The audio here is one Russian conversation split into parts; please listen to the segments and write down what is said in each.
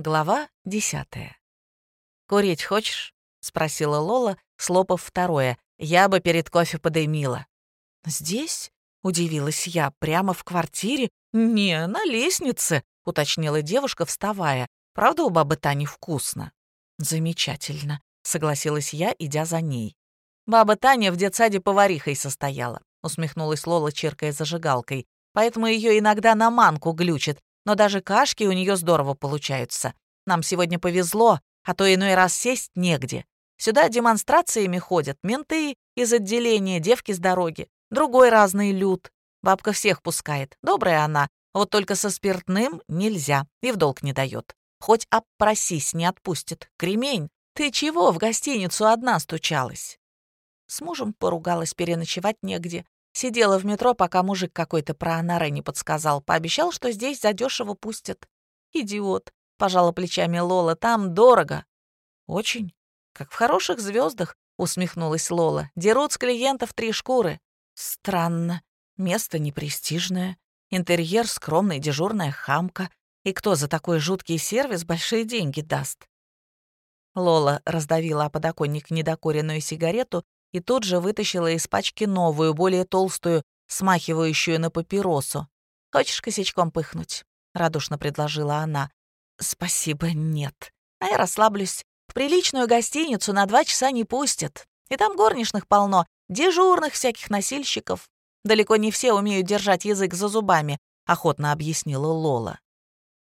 Глава десятая. «Курить хочешь?» — спросила Лола, слопав второе. «Я бы перед кофе подымила». «Здесь?» — удивилась я. «Прямо в квартире?» «Не, на лестнице», — уточнила девушка, вставая. «Правда, у бабы Тани вкусно?» «Замечательно», — согласилась я, идя за ней. «Баба Таня в детсаде поварихой состояла», — усмехнулась Лола, чиркая зажигалкой. «Поэтому ее иногда на манку глючит, но даже кашки у нее здорово получаются. Нам сегодня повезло, а то иной раз сесть негде. Сюда демонстрациями ходят менты из отделения, девки с дороги, другой разный люд. Бабка всех пускает, добрая она, вот только со спиртным нельзя и в долг не дает. Хоть обпросись, не отпустит. Кремень, ты чего в гостиницу одна стучалась? С мужем поругалась, переночевать негде. Сидела в метро, пока мужик какой-то про Анаре не подсказал. Пообещал, что здесь задешево пустят. Идиот. Пожала плечами Лола. Там дорого. Очень. Как в хороших звездах, усмехнулась Лола. Дерут с клиентов три шкуры. Странно. Место непрестижное. Интерьер скромный, дежурная хамка. И кто за такой жуткий сервис большие деньги даст? Лола раздавила о подоконник недокуренную сигарету и тут же вытащила из пачки новую, более толстую, смахивающую на папиросу. «Хочешь косячком пыхнуть?» — радушно предложила она. «Спасибо, нет. А я расслаблюсь. В приличную гостиницу на два часа не пустят. И там горничных полно, дежурных всяких носильщиков. Далеко не все умеют держать язык за зубами», — охотно объяснила Лола.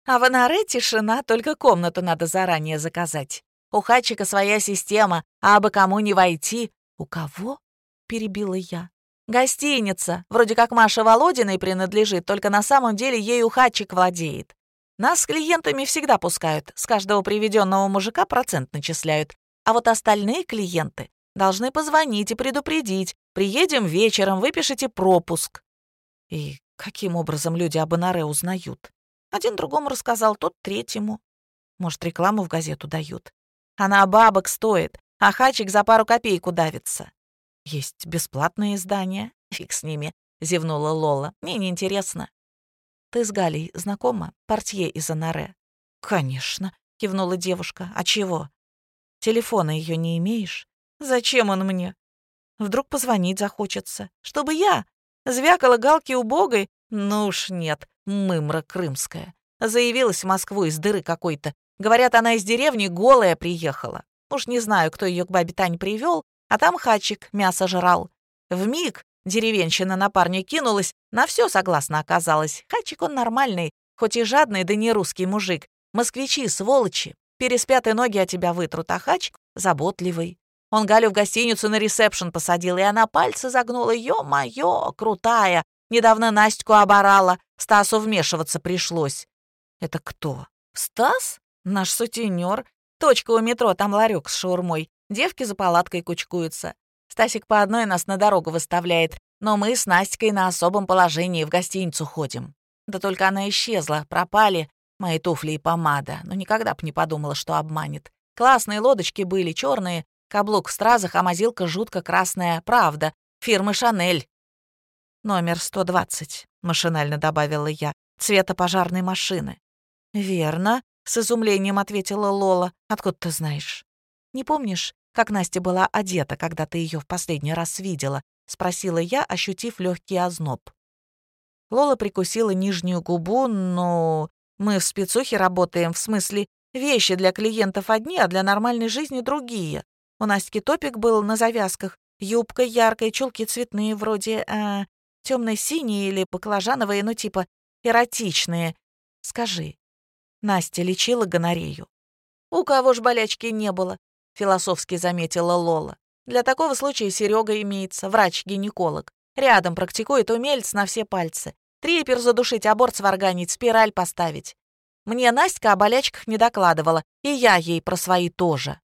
«А в Анаре тишина, только комнату надо заранее заказать. У Хатчика своя система, а абы кому не войти, «У кого?» — перебила я. «Гостиница. Вроде как Маша Володиной принадлежит, только на самом деле ею хатчик владеет. Нас с клиентами всегда пускают, с каждого приведенного мужика процент начисляют. А вот остальные клиенты должны позвонить и предупредить. Приедем вечером, выпишите пропуск». И каким образом люди об Инаре узнают? Один другому рассказал, тот третьему. Может, рекламу в газету дают. Она бабок стоит, а хачик за пару копеек удавится. Есть бесплатные издания. Фиг с ними, зевнула Лола. Мне неинтересно. Ты с Галей знакома? Портье из Анаре. Конечно, кивнула девушка. А чего? Телефона ее не имеешь? Зачем он мне? Вдруг позвонить захочется. Чтобы я звякала галки убогой? Ну уж нет, мымра крымская. Заявилась в Москву из дыры какой-то. Говорят, она из деревни голая приехала. Уж не знаю, кто ее к бабе Тань привел, а там хачик мясо жрал. В миг деревенщина на парня кинулась, на все согласно оказалась. Хачик он нормальный, хоть и жадный, да не русский мужик. Москвичи, сволочи, переспят и ноги от тебя вытрут, а хач заботливый. Он Галю в гостиницу на ресепшн посадил, и она пальцы загнула. Ё-моё, крутая. Недавно Настю оборала. Стасу вмешиваться пришлось. Это кто? Стас? Наш сутенер. Точка у метро, там ларек с шаурмой. Девки за палаткой кучкуются. Стасик по одной нас на дорогу выставляет, но мы с Настикой на особом положении в гостиницу ходим. Да только она исчезла, пропали мои туфли и помада, но никогда б не подумала, что обманет. Классные лодочки были, черные, каблук в стразах, а мазилка жутко красная, правда, фирмы «Шанель». «Номер 120», — машинально добавила я, цвета пожарной машины. «Верно», с изумлением ответила Лола. «Откуда ты знаешь?» «Не помнишь, как Настя была одета, когда ты ее в последний раз видела?» Спросила я, ощутив легкий озноб. Лола прикусила нижнюю губу, но мы в спецухе работаем, в смысле, вещи для клиентов одни, а для нормальной жизни другие. У Настики топик был на завязках, юбка яркая, чулки цветные, вроде э, темно-синие или баклажановые, ну типа эротичные. Скажи, Настя лечила гонорею. «У кого ж болячки не было?» — философски заметила Лола. «Для такого случая Серега имеется, врач-гинеколог. Рядом практикует умельц на все пальцы. Трипер задушить, аборт сварганить, спираль поставить. Мне Настя о болячках не докладывала, и я ей про свои тоже.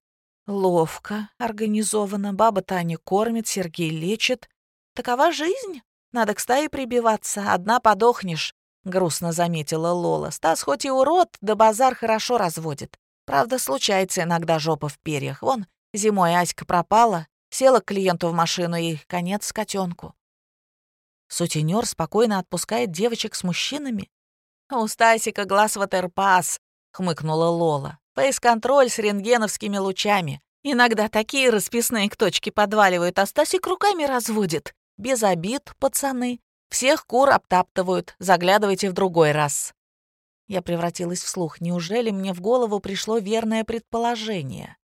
Ловко, организованно, баба Таня кормит, Сергей лечит. Такова жизнь. Надо к стае прибиваться, одна подохнешь. — грустно заметила Лола. «Стас хоть и урод, да базар хорошо разводит. Правда, случается иногда жопа в перьях. Вон, зимой Аська пропала, села к клиенту в машину и конец котенку. Сутенер спокойно отпускает девочек с мужчинами. У Стасика глаз ватерпас. — хмыкнула Лола. «Фейс-контроль с рентгеновскими лучами. Иногда такие расписные к точке подваливают, а Стасик руками разводит. Без обид, пацаны. Всех кур обтаптывают. Заглядывайте в другой раз». Я превратилась в слух. Неужели мне в голову пришло верное предположение?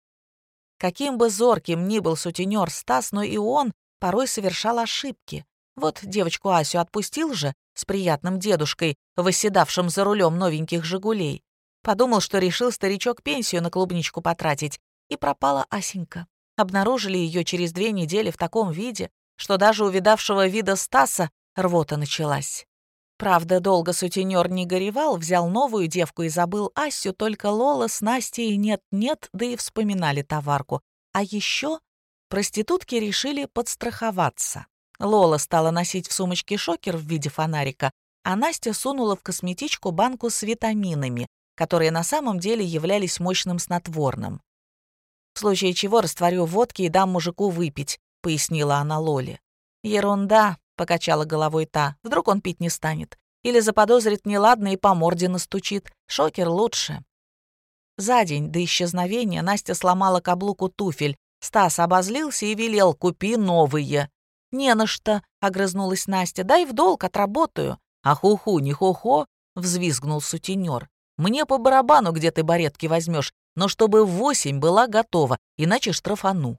Каким бы зорким ни был сутенер Стас, но и он порой совершал ошибки. Вот девочку Асю отпустил же с приятным дедушкой, восседавшим за рулем новеньких «Жигулей». Подумал, что решил старичок пенсию на клубничку потратить, и пропала Асенька. Обнаружили ее через две недели в таком виде, что даже у видавшего вида Стаса рвота началась. Правда, долго сутенер не горевал, взял новую девку и забыл Асю, только Лола с Настей нет-нет, да и вспоминали товарку. А еще проститутки решили подстраховаться. Лола стала носить в сумочке шокер в виде фонарика, а Настя сунула в косметичку банку с витаминами, которые на самом деле являлись мощным снотворным. «В случае чего растворю водки и дам мужику выпить», — пояснила она Лоле. «Ерунда», — покачала головой та, — «вдруг он пить не станет. Или заподозрит неладно и по морде настучит. Шокер лучше». За день до исчезновения Настя сломала каблук у туфель. Стас обозлился и велел «купи новые». «Не на что», — огрызнулась Настя, — «дай в долг, отработаю». «А ху-ху, не хо-хо», — взвизгнул сутенер. «Мне по барабану, где ты баретки возьмешь, но чтобы в восемь была готова, иначе штрафану».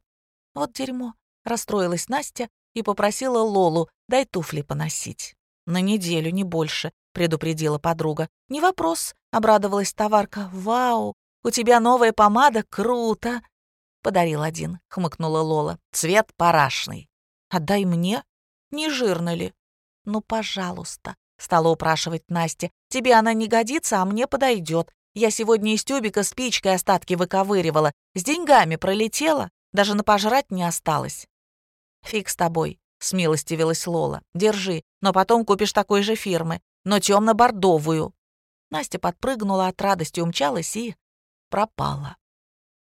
Вот дерьмо, расстроилась Настя и попросила Лолу, дай туфли поносить. «На неделю, не больше», — предупредила подруга. «Не вопрос», — обрадовалась товарка. «Вау, у тебя новая помада, круто!» «Подарил один», — хмыкнула Лола. «Цвет парашный». «Отдай мне? Не жирно ли?» «Ну, пожалуйста», — стала упрашивать Настя. «Тебе она не годится, а мне подойдет. Я сегодня из тюбика спичкой остатки выковыривала. С деньгами пролетела, даже на пожрать не осталось». «Фиг с тобой», — смилостивилась Лола. «Держи, но потом купишь такой же фирмы, но темно-бордовую». Настя подпрыгнула от радости, умчалась и пропала.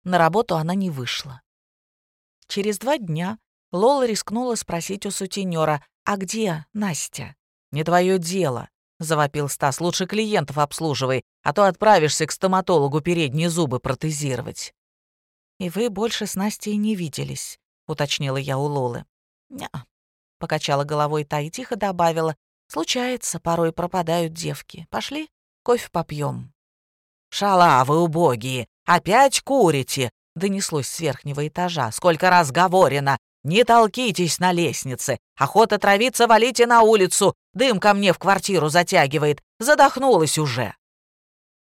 На работу она не вышла. Через два дня Лола рискнула спросить у сутенера, «А где Настя?» «Не твое дело», — завопил Стас. «Лучше клиентов обслуживай, а то отправишься к стоматологу передние зубы протезировать». «И вы больше с Настей не виделись?» — уточнила я у Лолы. «Не-а», покачала головой та и тихо добавила. «Случается, порой пропадают девки. Пошли, кофе попьем. «Шалавы убогие! Опять курите!» — донеслось с верхнего этажа. «Сколько раз говорено! Не толкитесь на лестнице! Охота травиться валите на улицу! Дым ко мне в квартиру затягивает! Задохнулась уже!»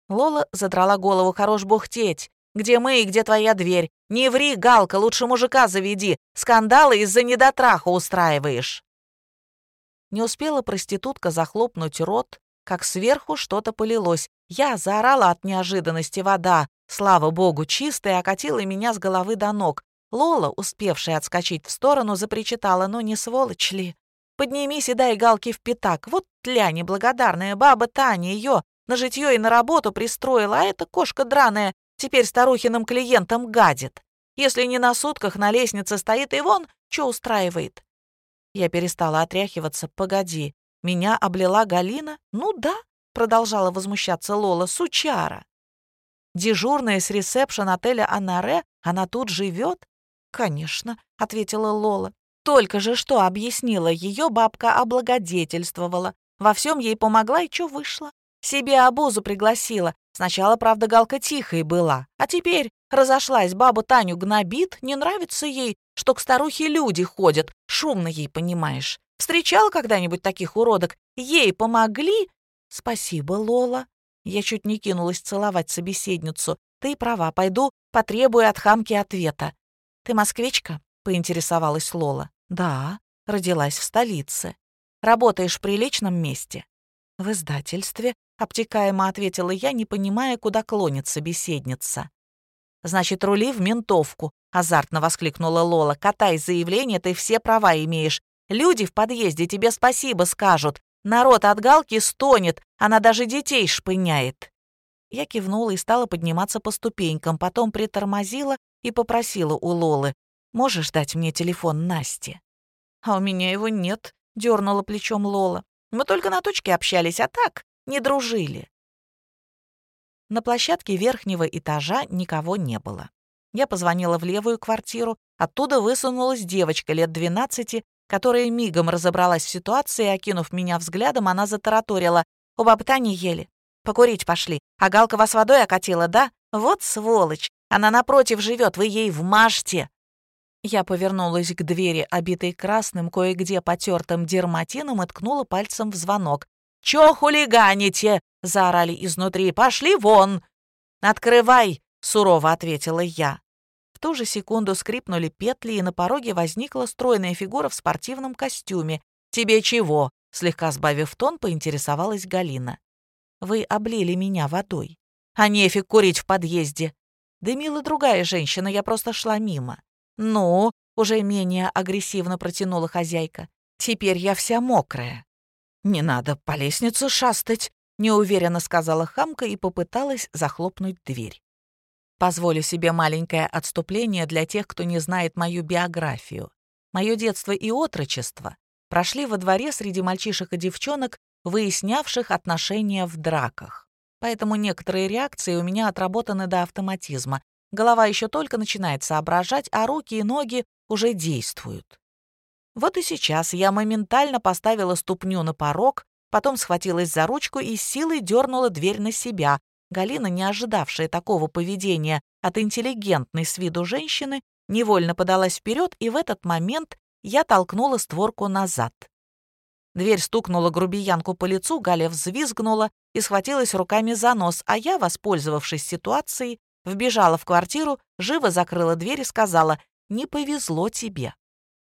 Лола задрала голову, хорош бухтеть. «Где мы и где твоя дверь? Не ври, Галка, лучше мужика заведи. Скандалы из-за недотраха устраиваешь». Не успела проститутка захлопнуть рот, как сверху что-то полилось. Я заорала от неожиданности вода. Слава богу, чистая окатила меня с головы до ног. Лола, успевшая отскочить в сторону, запричитала, ну не сволочь ли? Поднимись и дай галки в пятак. Вот тля неблагодарная баба Таня ее на житье и на работу пристроила, а эта кошка драная теперь старухиным клиентам гадит. Если не на сутках на лестнице стоит и вон, что устраивает. Я перестала отряхиваться. Погоди, меня облила Галина? Ну да, продолжала возмущаться Лола, сучара. Дежурная с ресепшн отеля Анаре, она тут живет? Конечно, ответила Лола. Только же что объяснила, ее бабка облагодетельствовала. Во всем ей помогла и что вышло? Себе обозу пригласила. Сначала, правда, Галка тихой была, а теперь разошлась, бабу Таню гнобит, не нравится ей, что к старухе люди ходят, шумно ей, понимаешь. Встречал когда-нибудь таких уродок? Ей помогли? Спасибо, Лола. Я чуть не кинулась целовать собеседницу. Ты права, пойду потребую от хамки ответа. Ты москвичка? Поинтересовалась Лола. Да, родилась в столице. Работаешь в приличном месте? В издательстве, обтекаемо ответила я, не понимая, куда клонит собеседница. «Значит, рули в ментовку», — азартно воскликнула Лола. «Катай заявление, ты все права имеешь. Люди в подъезде тебе спасибо скажут. Народ от Галки стонет, она даже детей шпыняет». Я кивнула и стала подниматься по ступенькам, потом притормозила и попросила у Лолы. «Можешь дать мне телефон Насти?» «А у меня его нет», — дернула плечом Лола. «Мы только на точке общались, а так не дружили». На площадке верхнего этажа никого не было. Я позвонила в левую квартиру, оттуда высунулась девочка лет 12, которая мигом разобралась в ситуации, окинув меня взглядом, она затараторила. «У бабы Тани ели. Покурить пошли. А Галка вас водой окатила, да? Вот сволочь! Она напротив живет, вы ей вмажьте!» Я повернулась к двери, обитой красным, кое-где потертым дерматином, и ткнула пальцем в звонок. «Чё хулиганите?» — заорали изнутри. «Пошли вон!» «Открывай!» — сурово ответила я. В ту же секунду скрипнули петли, и на пороге возникла стройная фигура в спортивном костюме. «Тебе чего?» — слегка сбавив тон, поинтересовалась Галина. «Вы облили меня водой. А нефиг курить в подъезде. Дымила другая женщина, я просто шла мимо. «Ну?» — уже менее агрессивно протянула хозяйка. «Теперь я вся мокрая». «Не надо по лестнице шастать», — неуверенно сказала хамка и попыталась захлопнуть дверь. Позволю себе маленькое отступление для тех, кто не знает мою биографию. Мое детство и отрочество прошли во дворе среди мальчишек и девчонок, выяснявших отношения в драках. Поэтому некоторые реакции у меня отработаны до автоматизма, Голова еще только начинает соображать, а руки и ноги уже действуют. Вот и сейчас я моментально поставила ступню на порог, потом схватилась за ручку и силой дернула дверь на себя. Галина, не ожидавшая такого поведения от интеллигентной с виду женщины, невольно подалась вперед, и в этот момент я толкнула створку назад. Дверь стукнула грубиянку по лицу, Галя взвизгнула и схватилась руками за нос, а я, воспользовавшись ситуацией, Вбежала в квартиру, живо закрыла дверь и сказала «Не повезло тебе».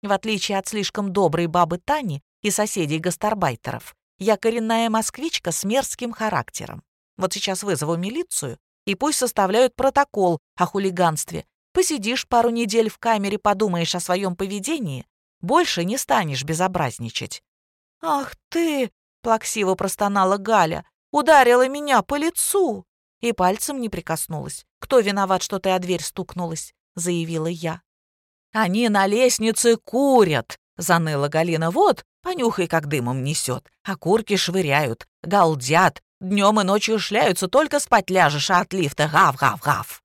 В отличие от слишком доброй бабы Тани и соседей-гастарбайтеров, я коренная москвичка с мерзким характером. Вот сейчас вызову милицию, и пусть составляют протокол о хулиганстве. Посидишь пару недель в камере, подумаешь о своем поведении, больше не станешь безобразничать. «Ах ты!» — плаксиво простонала Галя. «Ударила меня по лицу!» И пальцем не прикоснулась. «Кто виноват, что ты о дверь стукнулась?» — заявила я. «Они на лестнице курят!» — заныла Галина. «Вот, понюхай, как дымом несет. А курки швыряют, галдят, днем и ночью шляются, только спать ляжешь, а от лифта гав-гав-гав».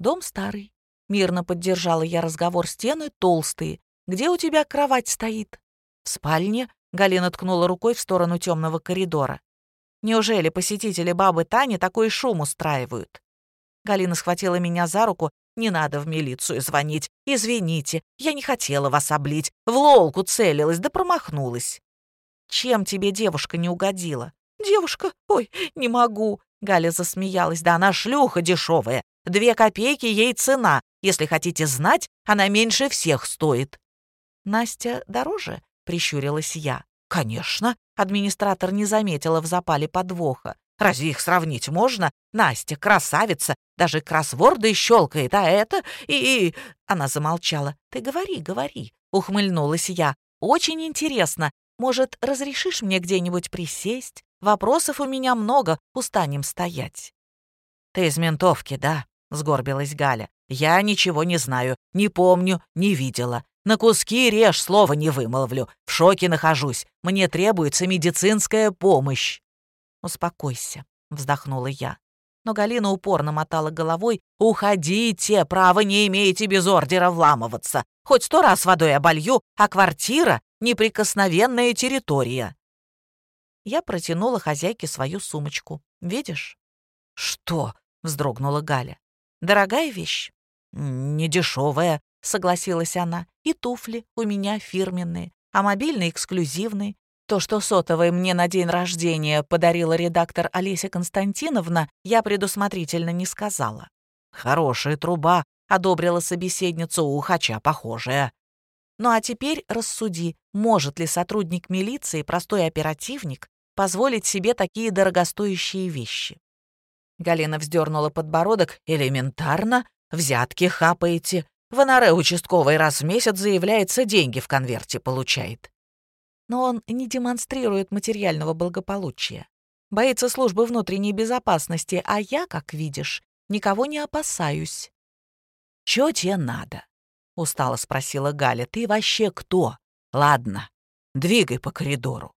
«Дом старый», — мирно поддержала я разговор, стены толстые. «Где у тебя кровать стоит?» «В спальне», — Галина ткнула рукой в сторону темного коридора. Неужели посетители бабы Тани такой шум устраивают? Галина схватила меня за руку. «Не надо в милицию звонить. Извините, я не хотела вас облить. В лолку целилась, да промахнулась». «Чем тебе девушка не угодила?» «Девушка? Ой, не могу!» Галя засмеялась. «Да она шлюха дешевая. Две копейки ей цена. Если хотите знать, она меньше всех стоит». «Настя дороже?» — прищурилась я. «Конечно!» — администратор не заметила в запале подвоха. «Разве их сравнить можно? Настя красавица, даже кроссворды щелкает, а это и...» Она замолчала. «Ты говори, говори», — ухмыльнулась я. «Очень интересно. Может, разрешишь мне где-нибудь присесть? Вопросов у меня много, устанем стоять». «Ты из ментовки, да?» — сгорбилась Галя. «Я ничего не знаю, не помню, не видела. На куски режь, слова не вымолвлю. В шоке нахожусь. Мне требуется медицинская помощь». «Успокойся», — вздохнула я. Но Галина упорно мотала головой. «Уходите, право не имеете без ордера вламываться. Хоть сто раз водой оболью, а квартира — неприкосновенная территория». Я протянула хозяйке свою сумочку. «Видишь?» «Что?» — вздрогнула Галя. «Дорогая вещь?» «Не дешевая», — согласилась она. «И туфли у меня фирменные, а мобильный эксклюзивный. То, что сотовый мне на день рождения подарила редактор Олеся Константиновна, я предусмотрительно не сказала. «Хорошая труба», — одобрила собеседницу ухача, похожая. Ну а теперь рассуди, может ли сотрудник милиции, простой оперативник, позволить себе такие дорогостоящие вещи. Галина вздернула подбородок. «Элементарно. Взятки хапаете. В НР участковый раз в месяц заявляется, деньги в конверте получает. Но он не демонстрирует материального благополучия. Боится службы внутренней безопасности, а я, как видишь, никого не опасаюсь. «Чё тебе надо?» — устало спросила Галя. «Ты вообще кто? Ладно, двигай по коридору».